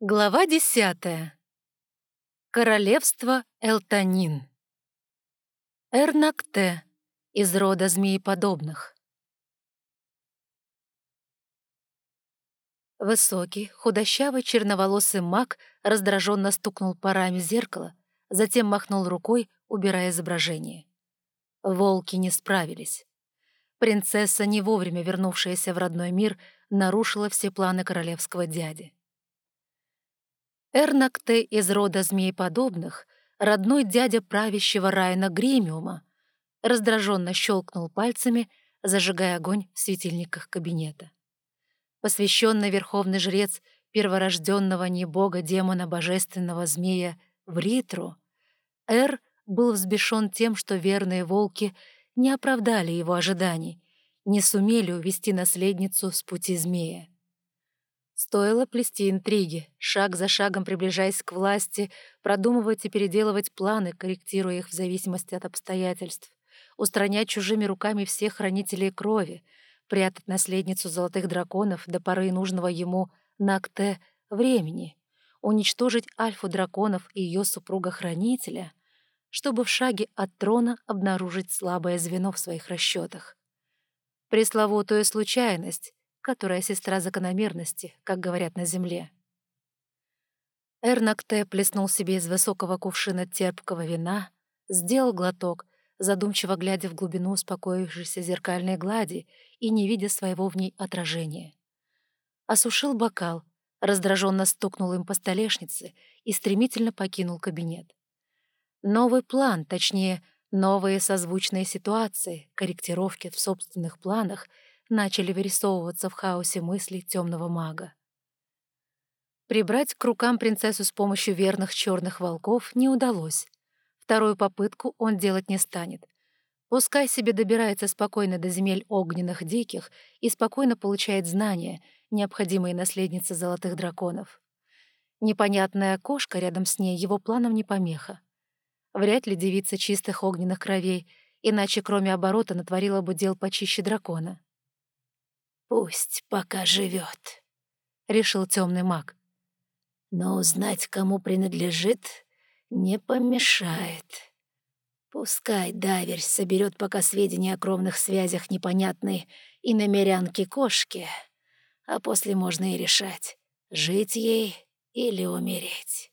Глава десятая. Королевство Элтанин. Эрнакте из рода змееподобных. Высокий, худощавый, черноволосый маг раздраженно стукнул парами зеркала, затем махнул рукой, убирая изображение. Волки не справились. Принцесса, не вовремя вернувшаяся в родной мир, нарушила все планы королевского дяди. Эрнакте из рода змееподобных, родной дядя правящего Райна Гремиума, раздраженно щелкнул пальцами, зажигая огонь в светильниках кабинета. Посвященный верховный жрец перворожденного небога демона божественного змея Вритру, Эр был взбешен тем, что верные волки не оправдали его ожиданий, не сумели увести наследницу с пути змея. Стоило плести интриги, шаг за шагом приближаясь к власти, продумывать и переделывать планы, корректируя их в зависимости от обстоятельств, устранять чужими руками всех хранителей крови, прятать наследницу золотых драконов до поры нужного ему Накте времени, уничтожить альфу драконов и ее супруга-хранителя, чтобы в шаге от трона обнаружить слабое звено в своих расчетах. Пресловутую случайность, которая сестра закономерности, как говорят на земле. Эрнакте плеснул себе из высокого кувшина терпкого вина, сделал глоток, задумчиво глядя в глубину успокоившейся зеркальной глади и не видя своего в ней отражения. Осушил бокал, раздраженно стукнул им по столешнице и стремительно покинул кабинет. Новый план, точнее, новые созвучные ситуации, корректировки в собственных планах — начали вырисовываться в хаосе мыслей темного мага. Прибрать к рукам принцессу с помощью верных черных волков не удалось. Вторую попытку он делать не станет. Пускай себе добирается спокойно до земель огненных диких и спокойно получает знания, необходимые наследнице золотых драконов. Непонятная кошка рядом с ней его планам не помеха. Вряд ли девица чистых огненных кровей, иначе кроме оборота натворила бы дел почище дракона. «Пусть пока живет», — решил темный маг. «Но узнать, кому принадлежит, не помешает. Пускай Даверь соберет пока сведения о кровных связях непонятной и намерянки кошки, а после можно и решать, жить ей или умереть».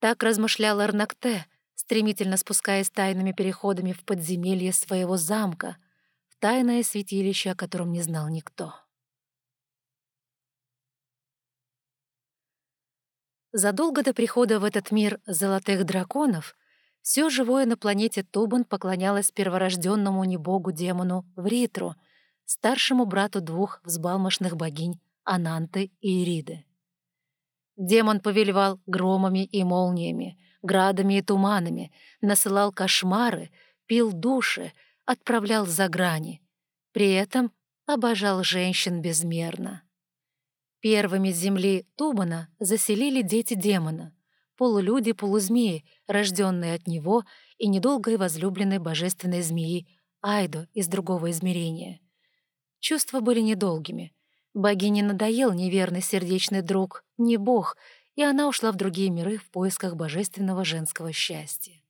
Так размышлял Арнакте, стремительно спускаясь тайными переходами в подземелье своего замка — тайное святилище, о котором не знал никто. Задолго до прихода в этот мир золотых драконов все живое на планете Тубан поклонялось перворожденному небогу-демону Вритру, старшему брату двух взбалмошных богинь Ананты и Ириды. Демон повелевал громами и молниями, градами и туманами, насылал кошмары, пил души, отправлял за грани. При этом обожал женщин безмерно. Первыми земли Тубана заселили дети демона, полулюди-полузмеи, рожденные от него и недолгой возлюбленной божественной змеи Айдо из другого измерения. Чувства были недолгими. Богине надоел неверный сердечный друг, не бог, и она ушла в другие миры в поисках божественного женского счастья.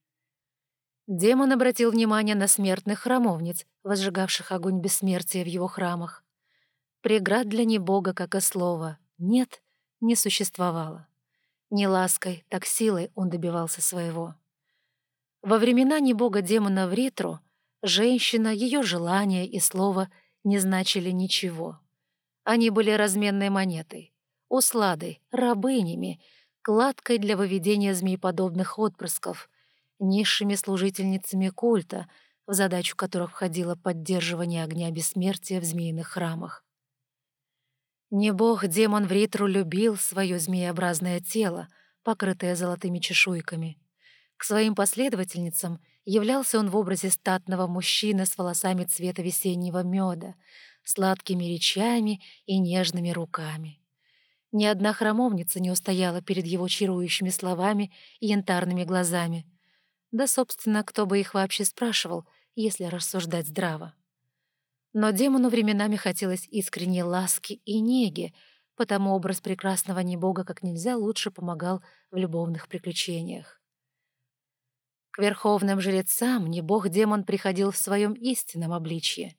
Демон обратил внимание на смертных храмовниц, возжигавших огонь бессмертия в его храмах. Преград для небога, как и слова «нет» не существовало. Не лаской, так силой он добивался своего. Во времена небога-демона в Ритру женщина, ее желания и слово не значили ничего. Они были разменной монетой, усладой, рабынями, кладкой для выведения змееподобных отпрысков — низшими служительницами культа, в задачу которых входило поддерживание огня бессмертия в змеиных храмах. Не бог-демон в Ритру любил свое змееобразное тело, покрытое золотыми чешуйками. К своим последовательницам являлся он в образе статного мужчины с волосами цвета весеннего меда, сладкими речами и нежными руками. Ни одна храмовница не устояла перед его чарующими словами и янтарными глазами — да, собственно, кто бы их вообще спрашивал, если рассуждать здраво. Но демону временами хотелось искренней ласки и неги, потому образ прекрасного небога как нельзя лучше помогал в любовных приключениях. К верховным жрецам небог-демон приходил в своем истинном обличье.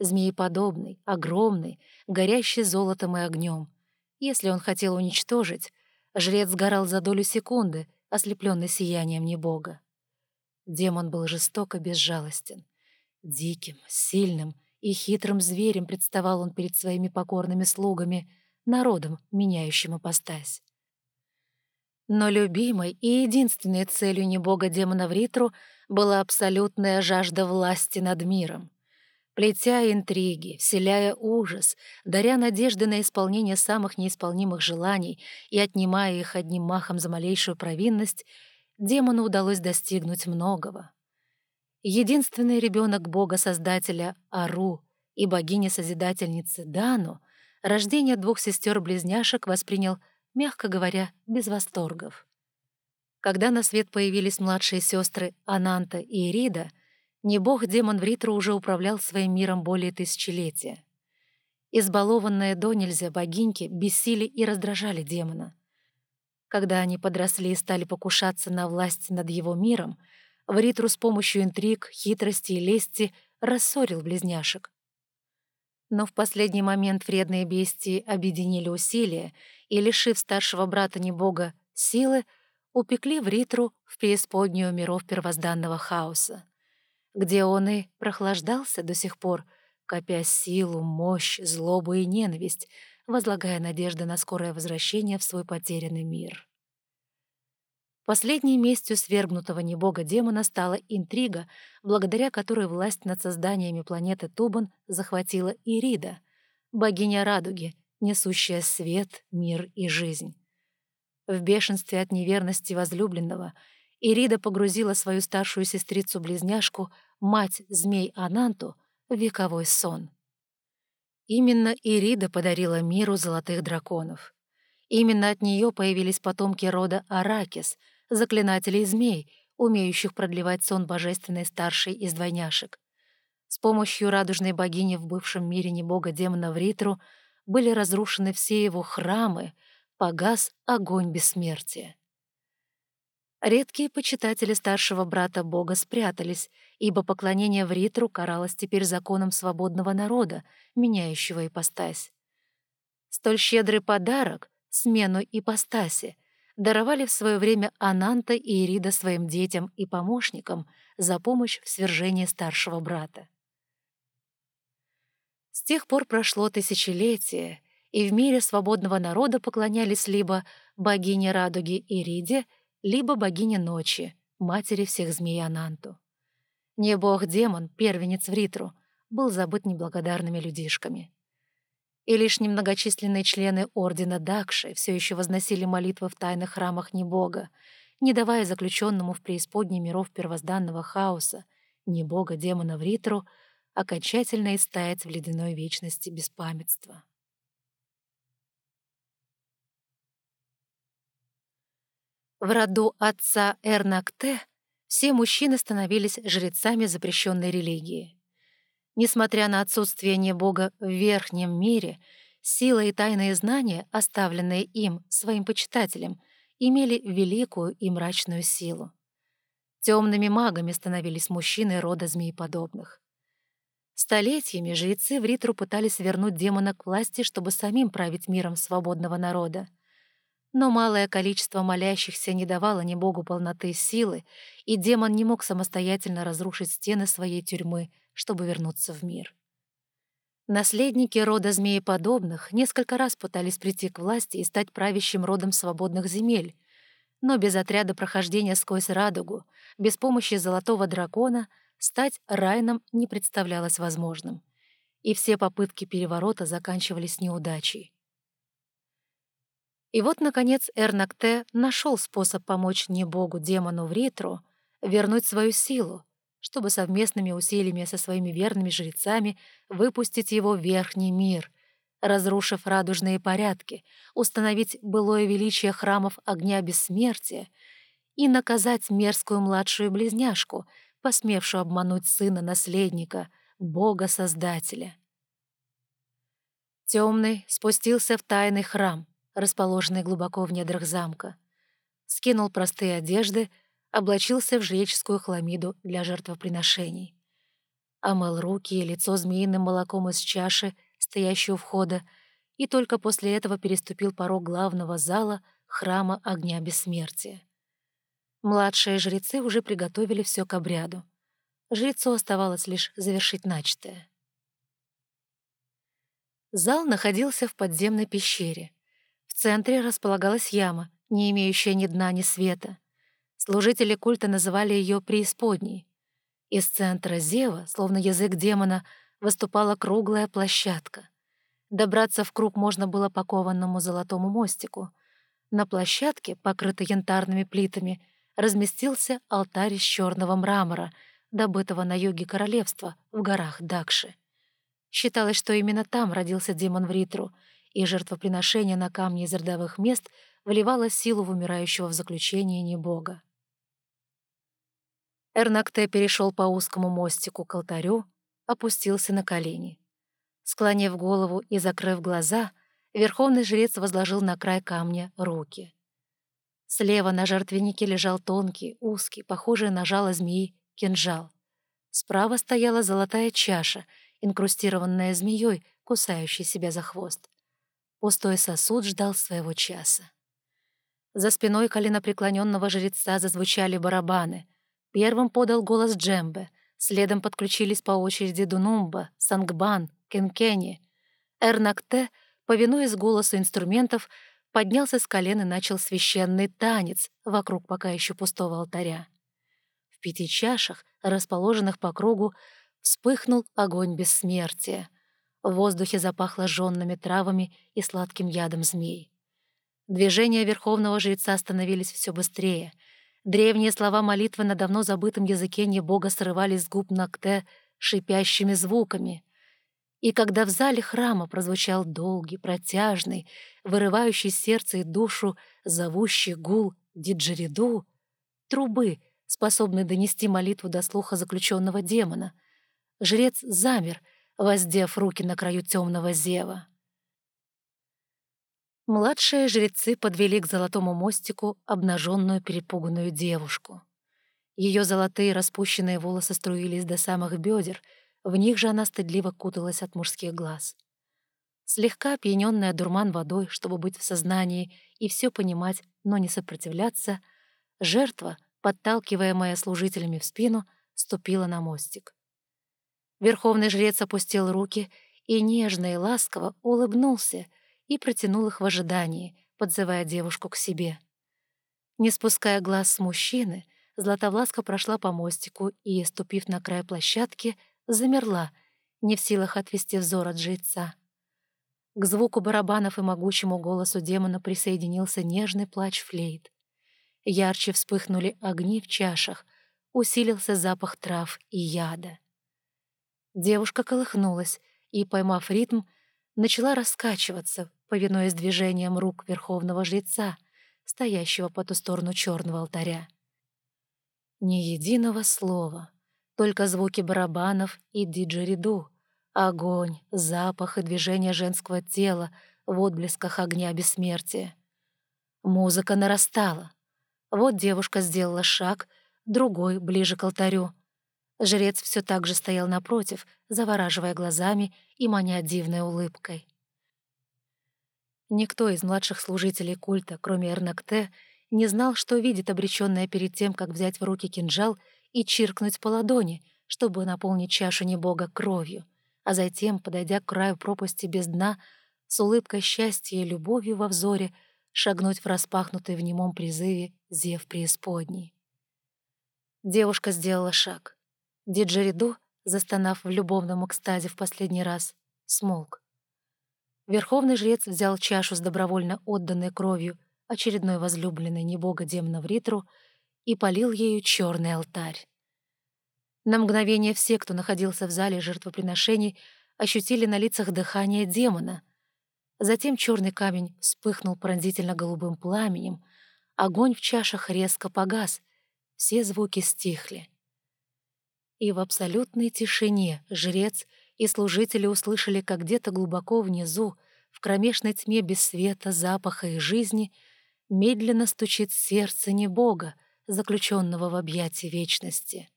Змееподобный, огромный, горящий золотом и огнем. Если он хотел уничтожить, жрец сгорал за долю секунды, ослепленный сиянием небога. Демон был жестоко безжалостен. Диким, сильным и хитрым зверем представал он перед своими покорными слугами, народом, меняющим ипостась. Но любимой и единственной целью небога-демона Вритру была абсолютная жажда власти над миром. Плетя интриги, вселяя ужас, даря надежды на исполнение самых неисполнимых желаний и отнимая их одним махом за малейшую провинность, демону удалось достигнуть многого. Единственный ребенок бога-создателя Ару и богини-созидательницы Дану рождение двух сестер-близняшек воспринял, мягко говоря, без восторгов. Когда на свет появились младшие сестры Ананта и Ирида, не бог-демон Вритру уже управлял своим миром более тысячелетия. Избалованные до нельзя богиньки бесили и раздражали демона. Когда они подросли и стали покушаться на власть над его миром, Вритру с помощью интриг, хитрости и лести рассорил близняшек. Но в последний момент вредные бестии объединили усилия и, лишив старшего брата небога силы, упекли в Ритру в преисподнюю миров первозданного хаоса, где он и прохлаждался до сих пор, копя силу, мощь, злобу и ненависть, возлагая надежды на скорое возвращение в свой потерянный мир. Последней местью свергнутого небога-демона стала интрига, благодаря которой власть над созданиями планеты Тубан захватила Ирида, богиня радуги, несущая свет, мир и жизнь. В бешенстве от неверности возлюбленного Ирида погрузила свою старшую сестрицу-близняшку, мать змей Ананту, в вековой сон. Именно Ирида подарила миру золотых драконов. Именно от нее появились потомки рода Аракис, заклинателей змей, умеющих продлевать сон божественной старшей из двойняшек. С помощью радужной богини в бывшем мире небога-демона Вритру были разрушены все его храмы, погас огонь бессмертия. Редкие почитатели старшего брата Бога спрятались, ибо поклонение в Ритру каралось теперь законом свободного народа, меняющего ипостась. Столь щедрый подарок, смену ипостаси, даровали в свое время Ананта и Ирида своим детям и помощникам за помощь в свержении старшего брата. С тех пор прошло тысячелетие, и в мире свободного народа поклонялись либо богине радуги Ириде, либо богине ночи, матери всех змей Ананту. Не бог-демон, первенец в Ритру, был забыт неблагодарными людишками. И лишь немногочисленные члены Ордена Дакши все еще возносили молитвы в тайных храмах Небога, не давая заключенному в преисподней миров первозданного хаоса, Небога-демона в Ритру, окончательно истаять в ледяной вечности беспамятства. В роду отца Эрнакте все мужчины становились жрецами запрещенной религии. Несмотря на отсутствие небога в верхнем мире, сила и тайные знания, оставленные им, своим почитателям, имели великую и мрачную силу. Темными магами становились мужчины рода змееподобных. Столетиями жрецы в Ритру пытались вернуть демона к власти, чтобы самим править миром свободного народа но малое количество молящихся не давало ни богу полноты силы, и демон не мог самостоятельно разрушить стены своей тюрьмы, чтобы вернуться в мир. Наследники рода змееподобных несколько раз пытались прийти к власти и стать правящим родом свободных земель, но без отряда прохождения сквозь радугу, без помощи золотого дракона, стать Райном не представлялось возможным. И все попытки переворота заканчивались неудачей. И вот, наконец, Эрнакте нашел способ помочь не богу демону в Ритру вернуть свою силу, чтобы совместными усилиями со своими верными жрецами выпустить его в верхний мир, разрушив радужные порядки, установить былое величие храмов огня бессмертия и наказать мерзкую младшую близняшку, посмевшую обмануть сына наследника, бога-создателя. Темный спустился в тайный храм, расположенный глубоко в недрах замка. Скинул простые одежды, облачился в жреческую хламиду для жертвоприношений. Омыл руки и лицо змеиным молоком из чаши, стоящей у входа, и только после этого переступил порог главного зала храма огня бессмертия. Младшие жрецы уже приготовили все к обряду. Жрецу оставалось лишь завершить начатое. Зал находился в подземной пещере. Центре располагалась яма, не имеющая ни дна, ни света. Служители культа называли ее преисподней. Из центра зева, словно язык демона, выступала круглая площадка. Добраться в круг можно было по кованному золотому мостику. На площадке, покрытой янтарными плитами, разместился алтарь из черного мрамора, добытого на юге королевства, в горах Дакши. Считалось, что именно там родился демон в Ритру, и жертвоприношение на камне из родовых мест вливало силу в умирающего в заключении небога. Эрнакте перешел по узкому мостику к алтарю, опустился на колени. Склонив голову и закрыв глаза, верховный жрец возложил на край камня руки. Слева на жертвеннике лежал тонкий, узкий, похожий на жало змеи, кинжал. Справа стояла золотая чаша, инкрустированная змеей, кусающей себя за хвост. Пустой сосуд ждал своего часа. За спиной коленопреклоненного жреца зазвучали барабаны. Первым подал голос Джембе, следом подключились по очереди Дунумба, Сангбан, Кенкени. Эрнакте, повинуясь голосу инструментов, поднялся с колен и начал священный танец вокруг пока еще пустого алтаря. В пяти чашах, расположенных по кругу, вспыхнул огонь бессмертия. В воздухе запахло жженными травами и сладким ядом змей. Движения верховного жреца становились все быстрее. Древние слова молитвы на давно забытом языке небога срывались с губ Накте шипящими звуками. И когда в зале храма прозвучал долгий, протяжный, вырывающий сердце и душу, зовущий гул диджериду, трубы, способный донести молитву до слуха заключенного демона, жрец замер, воздев руки на краю темного зева. Младшие жрецы подвели к золотому мостику обнаженную перепуганную девушку. Ее золотые распущенные волосы струились до самых бедер — в них же она стыдливо куталась от мужских глаз. Слегка опьянённая дурман водой, чтобы быть в сознании и все понимать, но не сопротивляться, жертва, подталкиваемая служителями в спину, ступила на мостик. Верховный жрец опустил руки и нежно и ласково улыбнулся и протянул их в ожидании, подзывая девушку к себе. Не спуская глаз с мужчины, Златовласка прошла по мостику и, ступив на край площадки, замерла, не в силах отвести взор от жреца. К звуку барабанов и могучему голосу демона присоединился нежный плач флейт. Ярче вспыхнули огни в чашах, усилился запах трав и яда. Девушка колыхнулась и, поймав ритм, начала раскачиваться, повинуясь движением рук верховного жреца, стоящего по ту сторону черного алтаря. Ни единого слова — только звуки барабанов и диджериду, огонь, запах и движение женского тела в отблесках огня бессмертия. Музыка нарастала. Вот девушка сделала шаг, другой ближе к алтарю. Жрец все так же стоял напротив, завораживая глазами и маня дивной улыбкой. Никто из младших служителей культа, кроме Эрнакте, не знал, что видит обреченная перед тем, как взять в руки кинжал — и чиркнуть по ладони, чтобы наполнить чашу небога кровью, а затем, подойдя к краю пропасти без дна, с улыбкой счастья и любовью во взоре, шагнуть в распахнутый в немом призыве зев преисподней. Девушка сделала шаг. Диджериду, застонав в любовном экстазе в последний раз, смолк. Верховный жрец взял чашу с добровольно отданной кровью очередной возлюбленной небога демона в Ритру и полил ею черный алтарь. На мгновение все, кто находился в зале жертвоприношений, ощутили на лицах дыхание демона. Затем черный камень вспыхнул пронзительно-голубым пламенем, огонь в чашах резко погас, все звуки стихли. И в абсолютной тишине жрец и служители услышали, как где-то глубоко внизу, в кромешной тьме без света, запаха и жизни, медленно стучит сердце не Бога, заключенного в объятии вечности.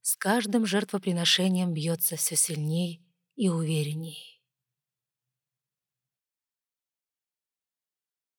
С каждым жертвоприношением бьется все сильней и уверенней.